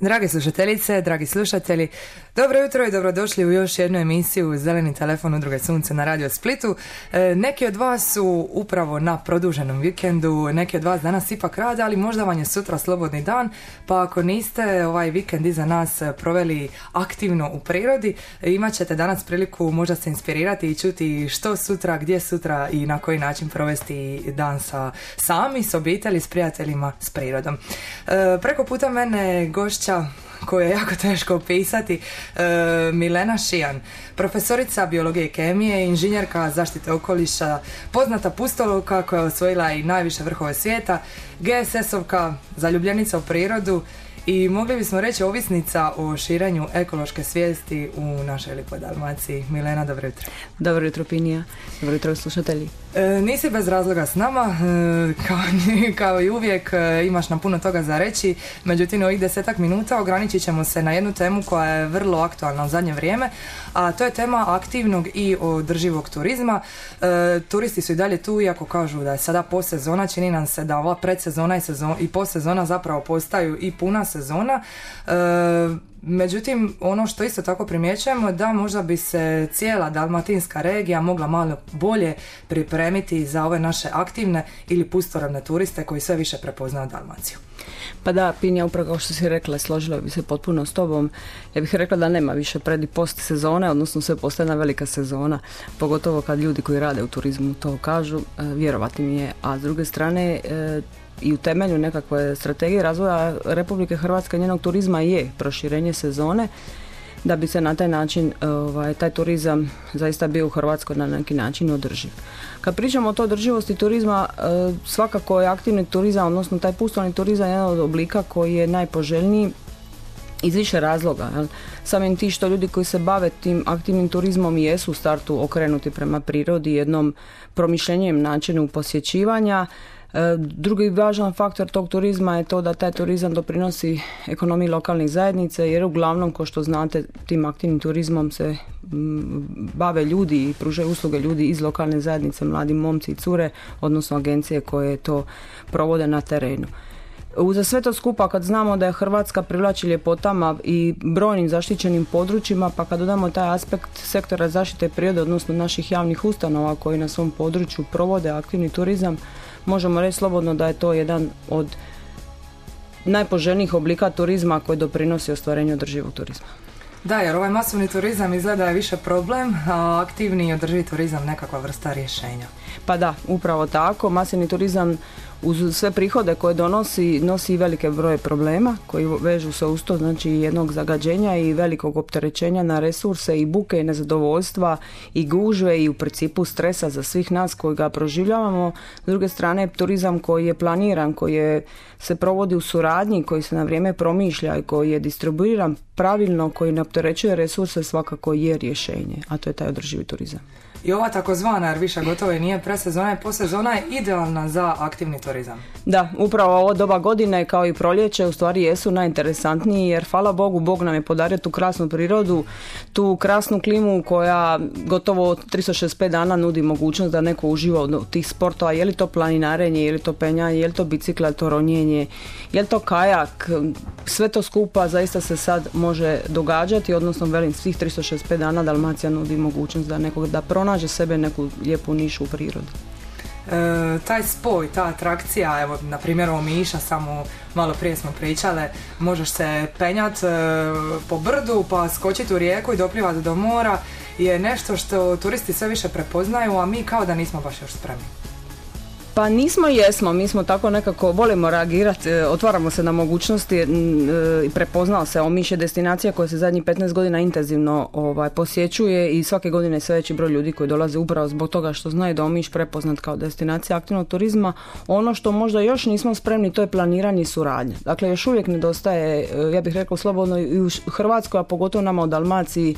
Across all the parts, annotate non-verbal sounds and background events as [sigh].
Drage slušateljice, dragi slušatelji, dobro jutro i dobrodošli u još jednu emisiju Zeleni telefon udruge Sunce na Radio Splitu. E, neki od vas su upravo na produženom vikendu, neki od vas danas ipak rade, ali možda vam je sutra slobodni dan, pa ako niste ovaj vikend iza nas proveli aktivno u prirodi, imat ćete danas priliku možda se inspirirati i čuti što sutra, gdje sutra i na koji način provesti dan sa sami, s obitelji, s prijateljima, s prirodom. E, preko puta mene gošća koju je jako teško opisati, e, Milena Šijan, profesorica biologije i kemije, inženjerka zaštite okoliša, poznata pustoluka koja je osvojila i najviše vrhove svijeta, GSS-ovka, zaljubljenica u prirodu i mogli bismo reći ovisnica o širenju ekološke svijesti u našoj Lipoj Dalmaciji. Milena, dobro jutro. Dobro jutro, Pinija. Dobro jutro, slušatelji. E, nisi bez razloga s nama, e, kao, kao i uvijek e, imaš nam puno toga za reći, međutim ovih desetak minuta ograničit ćemo se na jednu temu koja je vrlo aktualna u zadnje vrijeme, a to je tema aktivnog i održivog turizma. turisti su i dalje tu, iako kažu da je sada posezona, čini nam se da ova predsezona i, sezon, i posezona zapravo postaju i puna sezona. Međutim, ono što isto tako primjećujemo da možda bi se cijela dalmatinska regija mogla malo bolje pripremiti za ove naše aktivne ili pustoravne turiste koji sve više prepoznaju Dalmaciju. Pa da, Pinja, upravo kao što si rekla, složila bi se potpuno s tobom. Ja bih rekla da nema više pred i post sezone, odnosno sve postaje jedna velika sezona, pogotovo kad ljudi koji rade u turizmu to kažu, e, vjerovati mi je. A s druge strane, e, i u temelju nekakve strategije razvoja Republike Hrvatske njenog turizma je proširenje sezone da bi se na taj način ovaj, taj turizam zaista bio u Hrvatskoj na neki način održiv. Kad pričamo o to održivosti turizma, e, svakako je aktivni turizam, odnosno taj pustovni turizam jedan od oblika koji je najpoželjniji iz više razloga. Samim ti što ljudi koji se bave tim aktivnim turizmom jesu u startu okrenuti prema prirodi, jednom promišljenjem načinu posjećivanja, drugi važan faktor tog turizma je to da taj turizam doprinosi ekonomiji lokalnih zajednica jer uglavnom, kao što znate, tim aktivnim turizmom se bave ljudi i pružaju usluge ljudi iz lokalne zajednice, mladi momci i cure, odnosno agencije koje to provode na terenu. Uza sve to skupa kad znamo da je Hrvatska privlači ljepotama i brojnim zaštićenim područjima, pa kad dodamo taj aspekt sektora zaštite prirode, odnosno naših javnih ustanova koji na svom području provode aktivni turizam, možemo reći slobodno da je to jedan od najpoželjnijih oblika turizma koji doprinosi ostvarenju održivog turizma. Da, jer ovaj masovni turizam izgleda je više problem, a aktivni i održivi turizam nekakva vrsta rješenja. Pa da, upravo tako. Masivni turizam uz sve prihode koje donosi, nosi i velike broje problema koji vežu se uz to, znači jednog zagađenja i velikog opterećenja na resurse i buke i nezadovoljstva i gužve i u principu stresa za svih nas koji ga proživljavamo. S druge strane, turizam koji je planiran, koji je, se provodi u suradnji, koji se na vrijeme promišlja i koji je distribuiran pravilno, koji ne opterećuje resurse, svakako je rješenje, a to je taj održivi turizam. I ova takozvana, jer više gotovo nije presezona i posezona je idealna za aktivni turizam. Da, upravo ovo doba godine kao i proljeće u stvari jesu najinteresantniji jer hvala Bogu, Bog nam je podario tu krasnu prirodu, tu krasnu klimu koja gotovo 365 dana nudi mogućnost da neko uživa od tih sportova, je li to planinarenje, je li to penjanje, je li to bicikla, je li to ronjenje, je li to kajak, sve to skupa zaista se sad može događati, odnosno velim svih 365 dana Dalmacija nudi mogućnost da nekog da pronađe sebe neku lijepu nišu u prirodi. E, taj spoj, ta atrakcija, evo na primjer Omiša, samo malo prije smo pričale, možeš se penjat e, po brdu pa skočiti u rijeku i doplivati do mora je nešto što turisti sve više prepoznaju, a mi kao da nismo baš još spremni. Pa nismo i jesmo, mi smo tako nekako volimo reagirati, e, otvaramo se na mogućnosti e, i prepoznao se Omiš je destinacija koja se zadnjih 15 godina intenzivno ovaj, posjećuje i svake godine sve veći broj ljudi koji dolaze upravo zbog toga što znaju da Omiš prepoznat kao destinacija aktivnog turizma. Ono što možda još nismo spremni to je planiranje i suradnje. Dakle, još uvijek nedostaje, e, ja bih rekla slobodno i u Hrvatskoj, a pogotovo nama u Dalmaciji,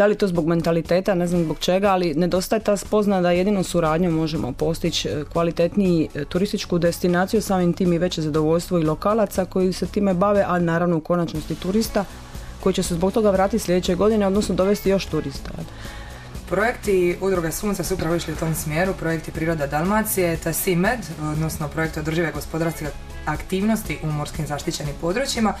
Da li to zbog mentaliteta, ne znam zbog čega, ali nedostaje ta spozna da jedino suradnjom možemo postići e, kvalitetniji e, turističku destinaciju, samim tim i veće zadovoljstvo i lokalaca koji se time bave, a naravno u konačnosti turista koji će se zbog toga vratiti sljedeće godine, odnosno dovesti još turista. Projekti Udruge Sunca su upravo išli u tom smjeru, projekti Priroda Dalmacije, te CIMED, odnosno projekt održive gospodarske aktivnosti u morskim zaštićenim područjima,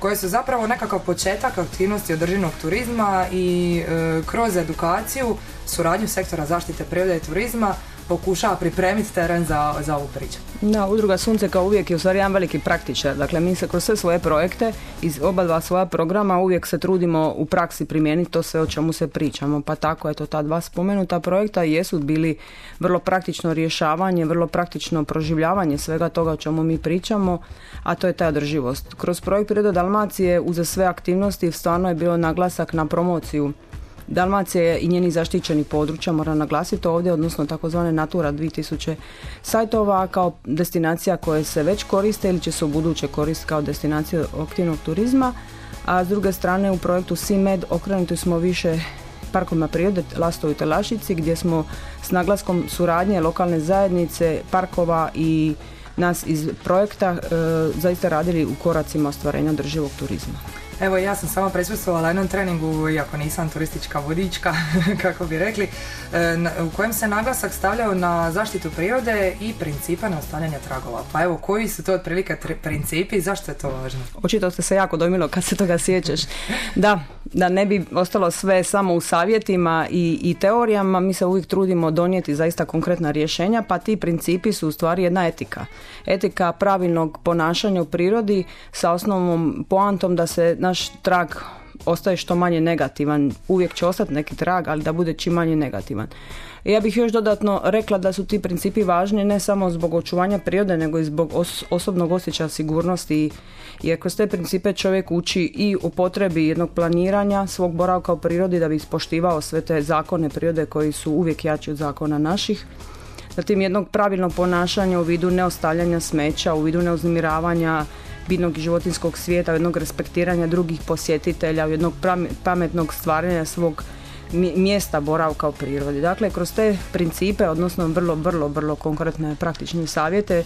koje su zapravo nekakav početak aktivnosti održivnog turizma i e, kroz edukaciju, suradnju sektora zaštite prirode i turizma pokušava pripremiti teren za, za ovu priču. Da, Udruga Sunce kao uvijek je u stvari jedan veliki praktičar. Dakle, mi se kroz sve svoje projekte iz oba dva svoja programa uvijek se trudimo u praksi primijeniti to sve o čemu se pričamo. Pa tako, eto, ta dva spomenuta projekta jesu bili vrlo praktično rješavanje, vrlo praktično proživljavanje svega toga o čemu mi pričamo, a to je ta održivost. Kroz projekt Priroda Dalmacije uza sve aktivnosti stvarno je bilo naglasak na promociju Dalmacije i njeni zaštićeni područja, moram naglasiti ovdje, odnosno takozvane Natura 2000 sajtova kao destinacija koje se već koriste ili će se u buduće koristiti kao destinacija aktivnog turizma, a s druge strane u projektu CIMED okrenuti smo više parkovima prirode Lastovi i Telašici gdje smo s naglaskom suradnje lokalne zajednice, parkova i nas iz projekta e, zaista radili u koracima ostvarenja održivog turizma. Evo ja sam samo prisustvovala jednom treningu, iako nisam turistička vodička, [laughs] kako bi rekli, e, u kojem se naglasak stavljao na zaštitu prirode i principa na ostavljanje tragova. Pa evo, koji su to otprilike principi i zašto je to važno? Očito ste se jako dojmilo kad se toga sjećaš. Da, da ne bi ostalo sve samo u savjetima i, i teorijama, mi se uvijek trudimo donijeti zaista konkretna rješenja, pa ti principi su u stvari jedna etika. Etika pravilnog ponašanja u prirodi sa osnovnom poantom da se naš trag ostaje što manje negativan. Uvijek će ostati neki trag, ali da bude čim manje negativan. Ja bih još dodatno rekla da su ti principi važni ne samo zbog očuvanja prirode, nego i zbog osobnog osjećaja sigurnosti. Jer kroz te principe čovjek uči i u potrebi jednog planiranja svog boravka u prirodi da bi ispoštivao sve te zakone prirode koji su uvijek jači od zakona naših. Zatim jednog pravilnog ponašanja u vidu neostavljanja smeća, u vidu neuznemiravanja biljnog i životinskog svijeta, jednog respektiranja drugih posjetitelja, jednog pametnog stvaranja svog mjesta boravka u prirodi. Dakle, kroz te principe, odnosno vrlo, vrlo, vrlo konkretne praktične savjete,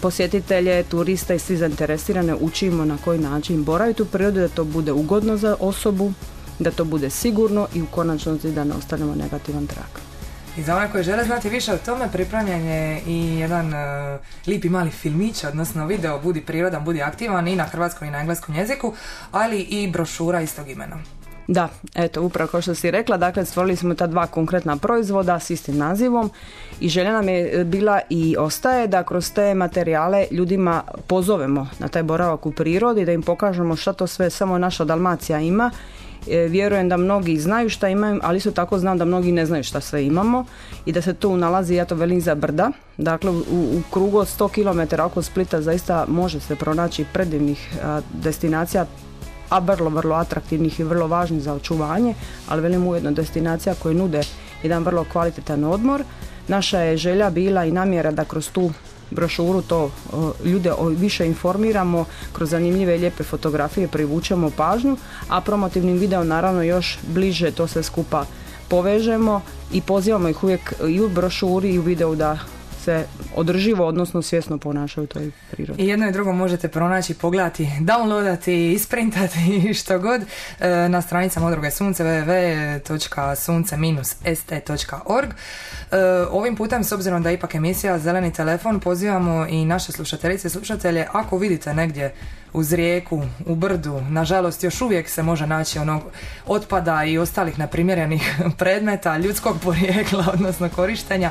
posjetitelje, turiste i svi zainteresirane učimo na koji način boraviti u prirodi, da to bude ugodno za osobu, da to bude sigurno i u konačnosti da ne ostanemo negativan trak. I za one koji žele znati više o tome, pripremljen je i jedan uh, lipi mali filmić, odnosno video Budi prirodan, budi aktivan i na hrvatskom i na engleskom jeziku, ali i brošura istog imena. Da, eto, upravo kao što si rekla, dakle stvorili smo ta dva konkretna proizvoda s istim nazivom i želja nam je bila i ostaje da kroz te materijale ljudima pozovemo na taj boravak u prirodi, da im pokažemo šta to sve samo naša Dalmacija ima E, vjerujem da mnogi znaju šta imaju, ali isto tako znam da mnogi ne znaju šta sve imamo i da se tu nalazi, ja to velim za brda. Dakle, u, u krugu od 100 km oko Splita zaista može se pronaći predivnih destinacija a vrlo, vrlo atraktivnih i vrlo važnih za očuvanje, ali velim ujedno destinacija koje nude jedan vrlo kvalitetan odmor. Naša je želja bila i namjera da kroz tu brošuru to ljude više informiramo, kroz zanimljive lijepe fotografije privučemo pažnju, a promotivnim videom naravno još bliže to sve skupa povežemo i pozivamo ih uvijek i u brošuri i u videu da se održivo, odnosno svjesno ponašaju u toj prirodi. I jedno i drugo možete pronaći, pogledati, downloadati, isprintati što god e, na stranicama Udruge Sunce www.sunce-st.org. E, ovim putem, s obzirom da je ipak emisija Zeleni telefon, pozivamo i naše slušateljice i slušatelje, ako vidite negdje uz rijeku, u brdu, nažalost još uvijek se može naći onog otpada i ostalih neprimjerenih [laughs] predmeta ljudskog porijekla, [laughs] odnosno korištenja.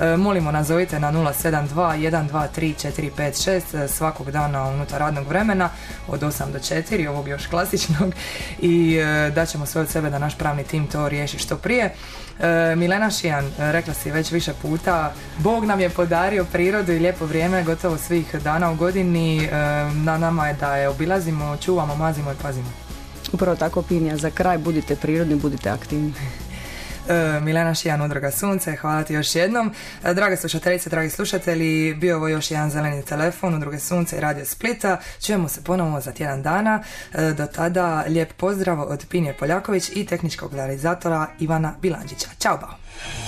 E, molimo nazovite na 072 123 456 svakog dana unutar radnog vremena od 8 do 4, ovog još klasičnog i e, daćemo sve od sebe da naš pravni tim to riješi što prije. E, Milena Šijan, rekla si već više puta, Bog nam je podario prirodu i lijepo vrijeme gotovo svih dana u godini. E, na nama je da je obilazimo, čuvamo, mazimo i pazimo. Upravo tako Pinja, za kraj budite prirodni, budite aktivni. E, Milena Šijan, Udruga Sunce, hvala ti još jednom. E, drage slušateljice, dragi slušatelji, bio ovo još jedan zeleni telefon Udruge Sunce i Radio Splita. Čujemo se ponovno za tjedan dana. E, do tada lijep pozdrav od Pinje Poljaković i tehničkog realizatora Ivana Bilanđića. Ćao, bao!